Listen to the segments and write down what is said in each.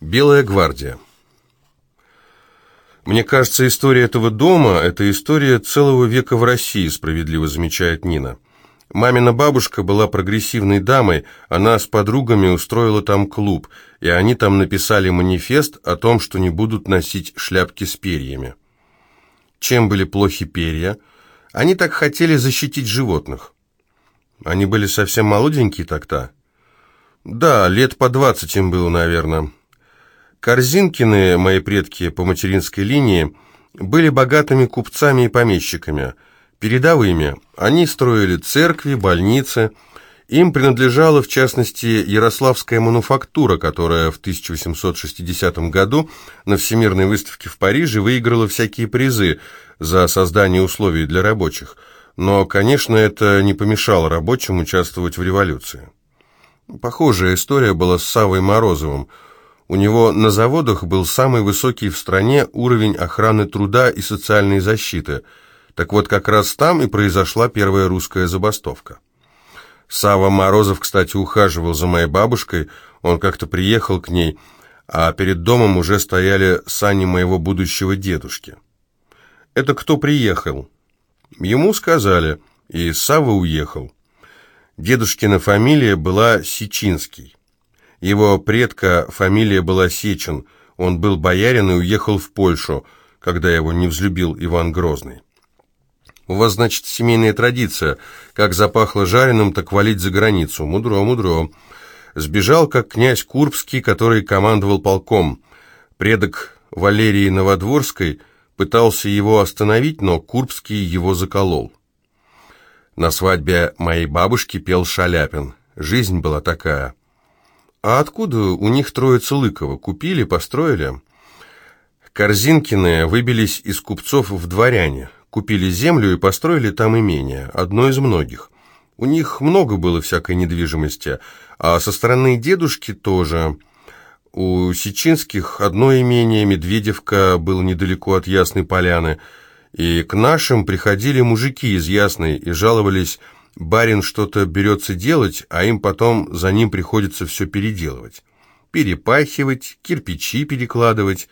Белая гвардия. Мне кажется, история этого дома – это история целого века в России, справедливо замечает Нина. Мамина бабушка была прогрессивной дамой, она с подругами устроила там клуб, и они там написали манифест о том, что не будут носить шляпки с перьями. Чем были плохи перья? Они так хотели защитить животных. Они были совсем молоденькие тогда. Да, лет по двадцать им было, наверное. Корзинкины, мои предки по материнской линии, были богатыми купцами и помещиками, передовыми. Они строили церкви, больницы. Им принадлежала, в частности, Ярославская мануфактура, которая в 1860 году на Всемирной выставке в Париже выиграла всякие призы за создание условий для рабочих. Но, конечно, это не помешало рабочим участвовать в революции. Похожая история была с Савой Морозовым – у него на заводах был самый высокий в стране уровень охраны труда и социальной защиты. Так вот, как раз там и произошла первая русская забастовка. Сава Морозов, кстати, ухаживал за моей бабушкой, он как-то приехал к ней, а перед домом уже стояли сани моего будущего дедушки. «Это кто приехал?» Ему сказали, и Сава уехал. Дедушкина фамилия была Сичинский. Его предка фамилия была Сечин, он был боярин и уехал в Польшу, когда его не взлюбил Иван Грозный. У вас, значит, семейная традиция. Как запахло жареным, так валить за границу. Мудро, мудро. Сбежал, как князь Курбский, который командовал полком. Предок Валерии Новодворской пытался его остановить, но Курбский его заколол. На свадьбе моей бабушки пел Шаляпин. Жизнь была такая. «А откуда у них троица Лыкова? Купили, построили?» Корзинкины выбились из купцов в дворяне, купили землю и построили там имение, одно из многих. У них много было всякой недвижимости, а со стороны дедушки тоже. У Сечинских одно имение, Медведевка, было недалеко от Ясной Поляны, и к нашим приходили мужики из Ясной и жаловались Барин что-то берется делать, а им потом за ним приходится все переделывать. Перепахивать, кирпичи перекладывать.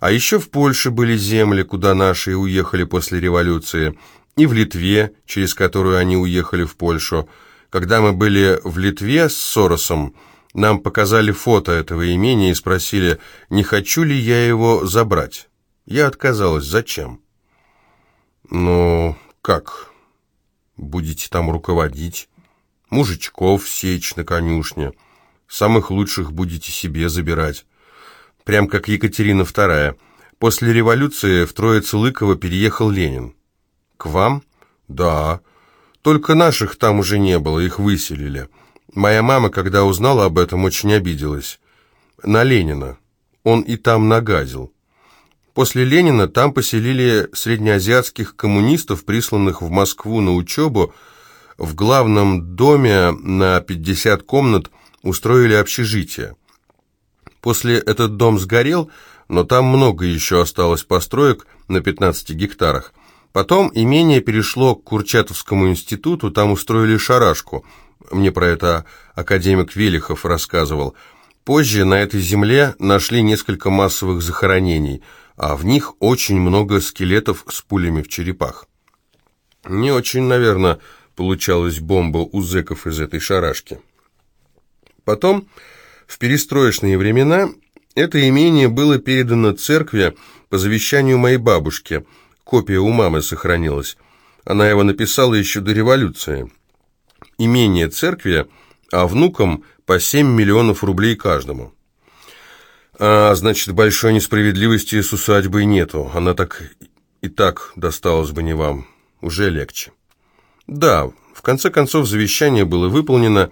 А еще в Польше были земли, куда наши уехали после революции, и в Литве, через которую они уехали в Польшу. Когда мы были в Литве с Соросом, нам показали фото этого имения и спросили, не хочу ли я его забрать. Я отказалась. Зачем? «Ну, как?» Будете там руководить. Мужичков сечь на конюшне. Самых лучших будете себе забирать. Прям как Екатерина II. После революции в Троице-Лыково переехал Ленин. К вам? Да. Только наших там уже не было, их выселили. Моя мама, когда узнала об этом, очень обиделась. На Ленина. Он и там нагазил. После Ленина там поселили среднеазиатских коммунистов, присланных в Москву на учебу. В главном доме на 50 комнат устроили общежитие. После этот дом сгорел, но там много еще осталось построек на 15 гектарах. Потом имение перешло к Курчатовскому институту, там устроили шарашку. Мне про это академик Велихов рассказывал. Позже на этой земле нашли несколько массовых захоронений – а в них очень много скелетов с пулями в черепах. Не очень, наверное, получалась бомба у зэков из этой шарашки. Потом, в перестроечные времена, это имение было передано церкви по завещанию моей бабушки. Копия у мамы сохранилась. Она его написала еще до революции. Имение церкви, а внукам по 7 миллионов рублей каждому. А, значит, большой несправедливости с усадьбой нету. Она так и так досталась бы не вам. Уже легче. Да, в конце концов завещание было выполнено.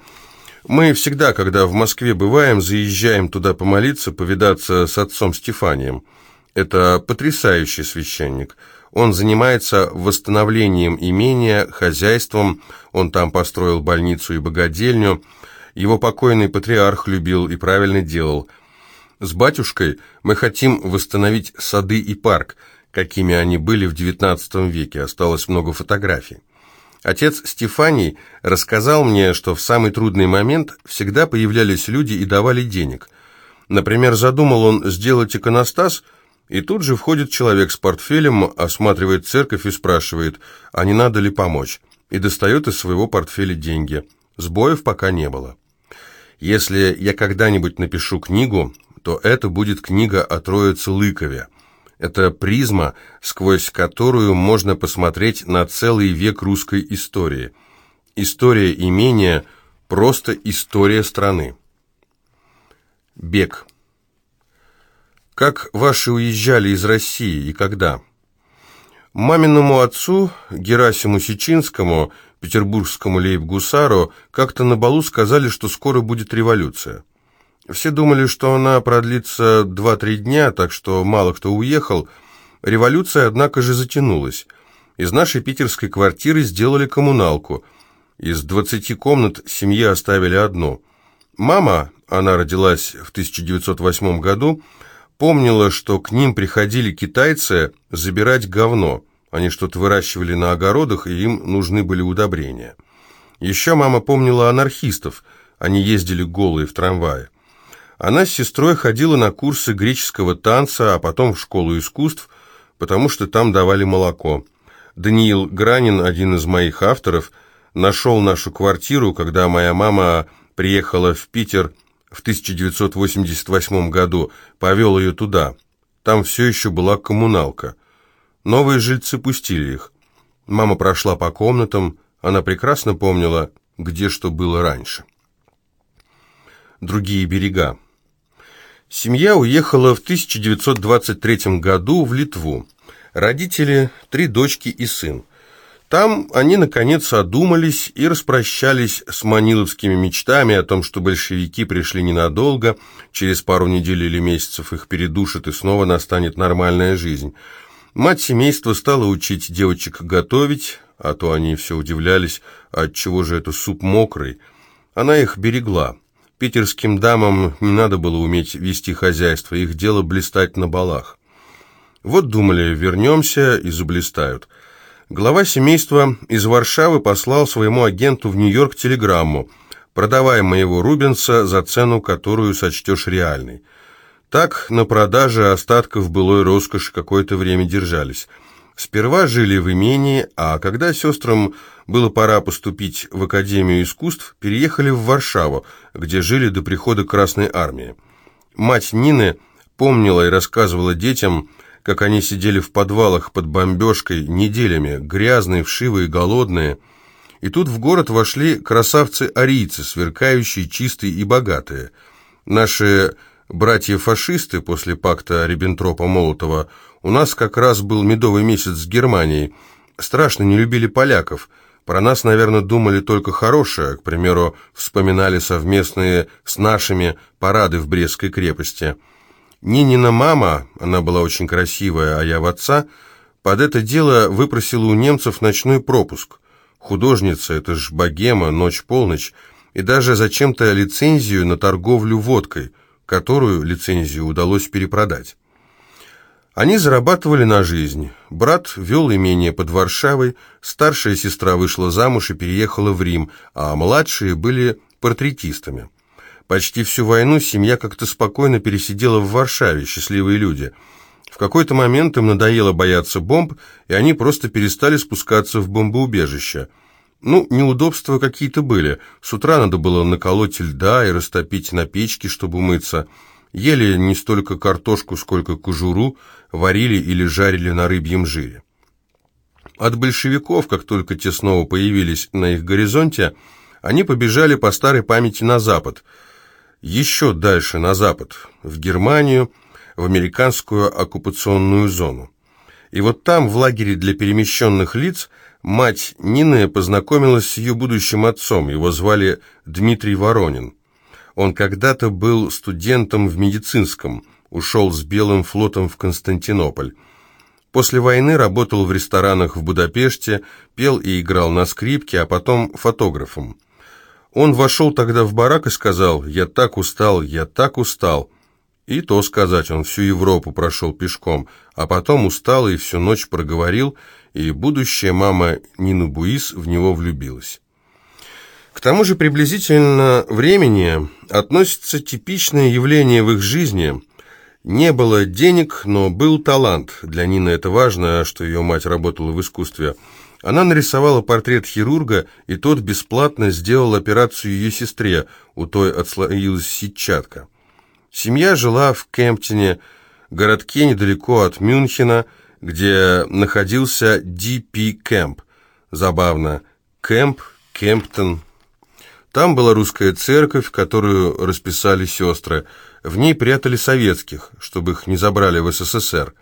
Мы всегда, когда в Москве бываем, заезжаем туда помолиться, повидаться с отцом Стефанием. Это потрясающий священник. Он занимается восстановлением имения, хозяйством. Он там построил больницу и богадельню. Его покойный патриарх любил и правильно делал – с батюшкой мы хотим восстановить сады и парк, какими они были в XIX веке, осталось много фотографий. Отец Стефаний рассказал мне, что в самый трудный момент всегда появлялись люди и давали денег. Например, задумал он сделать иконостас, и тут же входит человек с портфелем, осматривает церковь и спрашивает, а не надо ли помочь, и достает из своего портфеля деньги. Сбоев пока не было. Если я когда-нибудь напишу книгу, то это будет книга о Троице Лыкове. Это призма, сквозь которую можно посмотреть на целый век русской истории. История имения – просто история страны. Бег. Как ваши уезжали из России и когда? Маминому отцу, Герасиму Сечинскому, петербургскому лейб-гусару, как-то на балу сказали, что скоро будет революция. Все думали, что она продлится 2-3 дня, так что мало кто уехал. Революция, однако же, затянулась. Из нашей питерской квартиры сделали коммуналку. Из 20 комнат семье оставили одну. Мама, она родилась в 1908 году, помнила, что к ним приходили китайцы забирать говно. Они что-то выращивали на огородах, и им нужны были удобрения. Еще мама помнила анархистов, они ездили голые в трамвае. Она с сестрой ходила на курсы греческого танца, а потом в школу искусств, потому что там давали молоко. Даниил Гранин, один из моих авторов, нашел нашу квартиру, когда моя мама приехала в Питер в 1988 году, повел ее туда. Там все еще была коммуналка. Новые жильцы пустили их. Мама прошла по комнатам, она прекрасно помнила, где что было раньше. Другие берега. Семья уехала в 1923 году в Литву. Родители, три дочки и сын. Там они, наконец, одумались и распрощались с маниловскими мечтами о том, что большевики пришли ненадолго, через пару недель или месяцев их передушат и снова настанет нормальная жизнь. Мать семейства стала учить девочек готовить, а то они все удивлялись, отчего же это суп мокрый. Она их берегла. Питерским дамам не надо было уметь вести хозяйство, их дело блистать на балах. Вот думали, вернемся и заблистают – Глава семейства из Варшавы послал своему агенту в Нью-Йорк телеграмму «Продавай моего Рубенса за цену, которую сочтешь реальной». Так на продаже остатков былой роскоши какое-то время держались. Сперва жили в имении, а когда сестрам было пора поступить в Академию искусств, переехали в Варшаву, где жили до прихода Красной Армии. Мать Нины помнила и рассказывала детям, как они сидели в подвалах под бомбежкой неделями, грязные, вшивые, голодные. И тут в город вошли красавцы-арийцы, сверкающие, чистые и богатые. Наши братья-фашисты после пакта Риббентропа-Молотова у нас как раз был медовый месяц с Германией. Страшно не любили поляков. Про нас, наверное, думали только хорошее. К примеру, вспоминали совместные с нашими парады в Брестской крепости – Нинина мама, она была очень красивая, а я в отца, под это дело выпросила у немцев ночной пропуск. Художница, это ж богема, ночь-полночь, и даже зачем-то лицензию на торговлю водкой, которую лицензию удалось перепродать. Они зарабатывали на жизнь. Брат вел имение под Варшавой, старшая сестра вышла замуж и переехала в Рим, а младшие были портретистами. Почти всю войну семья как-то спокойно пересидела в Варшаве, счастливые люди. В какой-то момент им надоело бояться бомб, и они просто перестали спускаться в бомбоубежище. Ну, неудобства какие-то были. С утра надо было наколоть льда и растопить на печке, чтобы умыться. Ели не столько картошку, сколько кожуру, варили или жарили на рыбьем жире. От большевиков, как только те снова появились на их горизонте, они побежали по старой памяти на запад – еще дальше, на запад, в Германию, в американскую оккупационную зону. И вот там, в лагере для перемещенных лиц, мать Нины познакомилась с ее будущим отцом, его звали Дмитрий Воронин. Он когда-то был студентом в медицинском, ушел с Белым флотом в Константинополь. После войны работал в ресторанах в Будапеште, пел и играл на скрипке, а потом фотографом. Он вошел тогда в барак и сказал, «Я так устал, я так устал». И то сказать, он всю Европу прошел пешком, а потом устал и всю ночь проговорил, и будущая мама Нина Буис в него влюбилась. К тому же приблизительно времени относится типичное явление в их жизни. Не было денег, но был талант. Для Нины это важно, что ее мать работала в искусстве. Она нарисовала портрет хирурга, и тот бесплатно сделал операцию ее сестре, у той отслоилась сетчатка. Семья жила в Кемптоне, городке недалеко от Мюнхена, где находился Ди-Пи Кэмп. Забавно. Кэмп, Кемптон, там была русская церковь, которую расписали сестры. В ней прятали советских, чтобы их не забрали в СССР.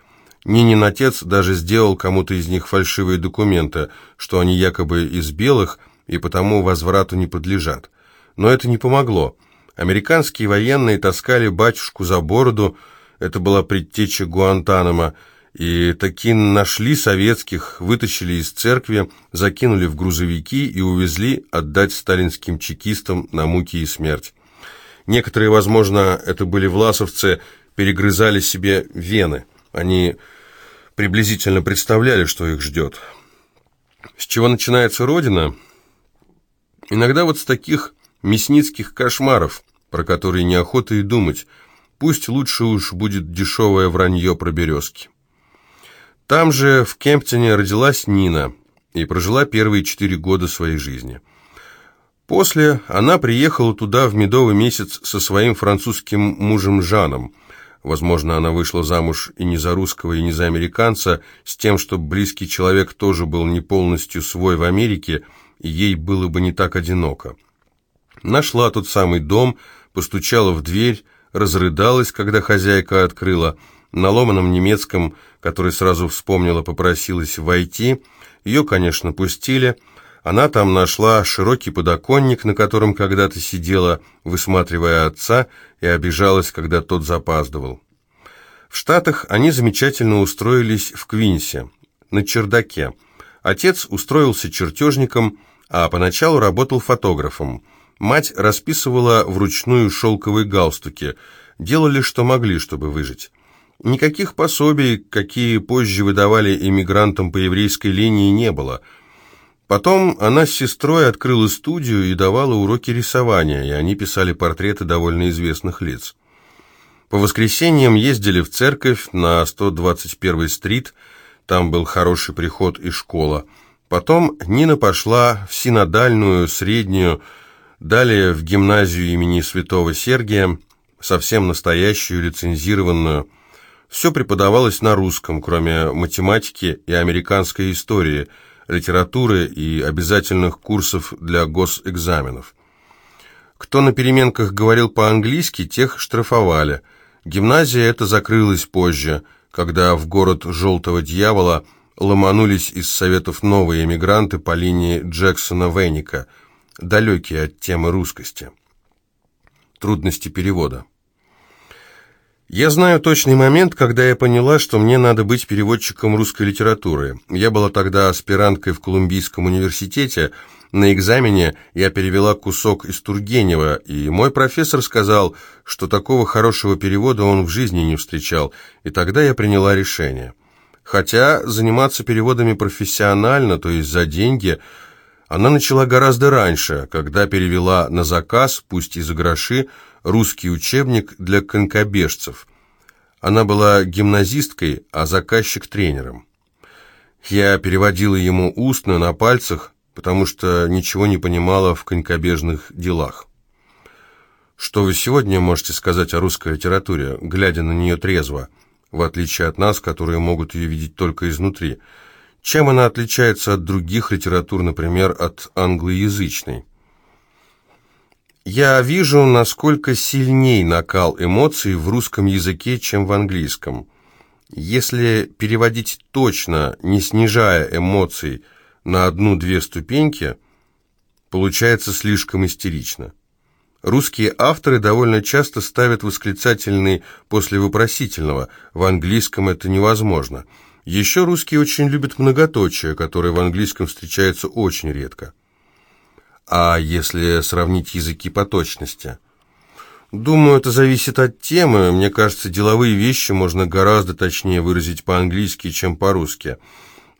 Нинин отец даже сделал кому-то из них фальшивые документы, что они якобы из белых и потому возврату не подлежат. Но это не помогло. Американские военные таскали батюшку за бороду, это была предтеча Гуантанамо, и таки нашли советских, вытащили из церкви, закинули в грузовики и увезли отдать сталинским чекистам на муки и смерть. Некоторые, возможно, это были власовцы, перегрызали себе вены. Они приблизительно представляли, что их ждет. С чего начинается Родина? Иногда вот с таких мясницких кошмаров, про которые неохота и думать. Пусть лучше уж будет дешевое вранье про березки. Там же, в Кемптоне, родилась Нина и прожила первые четыре года своей жизни. После она приехала туда в медовый месяц со своим французским мужем Жаном. Возможно, она вышла замуж и не за русского, и не за американца, с тем, чтобы близкий человек тоже был не полностью свой в Америке, и ей было бы не так одиноко. Нашла тот самый дом, постучала в дверь, разрыдалась, когда хозяйка открыла – на ломаном немецком, который сразу вспомнила, попросилась войти. Ее, конечно, пустили. Она там нашла широкий подоконник, на котором когда-то сидела, высматривая отца, и обижалась, когда тот запаздывал. В Штатах они замечательно устроились в Квинсе, на чердаке. Отец устроился чертежником, а поначалу работал фотографом. Мать расписывала вручную шелковые галстуки. Делали, что могли, чтобы выжить. Никаких пособий, какие позже выдавали иммигрантам по еврейской линии, не было. Потом она с сестрой открыла студию и давала уроки рисования, и они писали портреты довольно известных лиц. По воскресеньям ездили в церковь на 121-й стрит, там был хороший приход и школа. Потом Нина пошла в синодальную, среднюю, далее в гимназию имени святого Сергия, совсем настоящую, лицензированную, все преподавалось на русском, кроме математики и американской истории, литературы и обязательных курсов для госэкзаменов. Кто на переменках говорил по-английски, тех штрафовали. Гимназия эта закрылась позже, когда в город «Желтого дьявола» ломанулись из советов новые эмигранты по линии Джексона-Венника, далекие от темы русскости. Трудности перевода. Я знаю точный момент, когда я поняла, что мне надо быть переводчиком русской литературы. Я была тогда аспиранткой в Колумбийском университете. На экзамене я перевела кусок из Тургенева, и мой профессор сказал, что такого хорошего перевода он в жизни не встречал, и тогда я приняла решение. Хотя заниматься переводами профессионально, то есть за деньги, она начала гораздо раньше, когда перевела на заказ, пусть и за гроши, русский учебник для конкобежцев. Она была гимназисткой, а заказчик тренером. Я переводила ему устно на пальцах, потому что ничего не понимала в конькобежных делах. Что вы сегодня можете сказать о русской литературе, глядя на нее трезво, в отличие от нас, которые могут ее видеть только изнутри? Чем она отличается от других литератур, например, от англоязычной? Я вижу, насколько сильней накал эмоций в русском языке, чем в английском. Если переводить точно, не снижая эмоций на одну-две ступеньки, получается слишком истерично. Русские авторы довольно часто ставят восклицательный после вопросительного, в английском это невозможно. Еще русские очень любят многоточие, которое в английском встречается очень редко. А если сравнить языки по точности? Думаю, это зависит от темы. Мне кажется, деловые вещи можно гораздо точнее выразить по-английски, чем по-русски.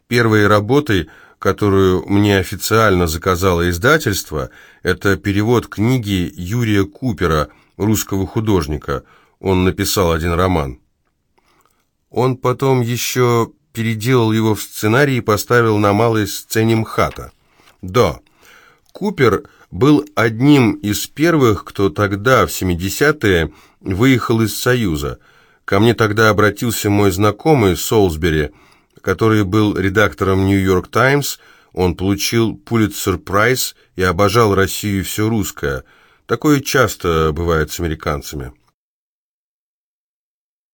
Первой работой, которую мне официально заказало издательство, это перевод книги Юрия Купера, русского художника. Он написал один роман. Он потом еще переделал его в сценарий и поставил на малой сцене МХАТа. Да, Купер был одним из первых, кто тогда, в 70-е, выехал из Союза. Ко мне тогда обратился мой знакомый Солсбери, который был редактором «Нью-Йорк Таймс», он получил Пулитцер Прайс и обожал Россию и все русское. Такое часто бывает с американцами.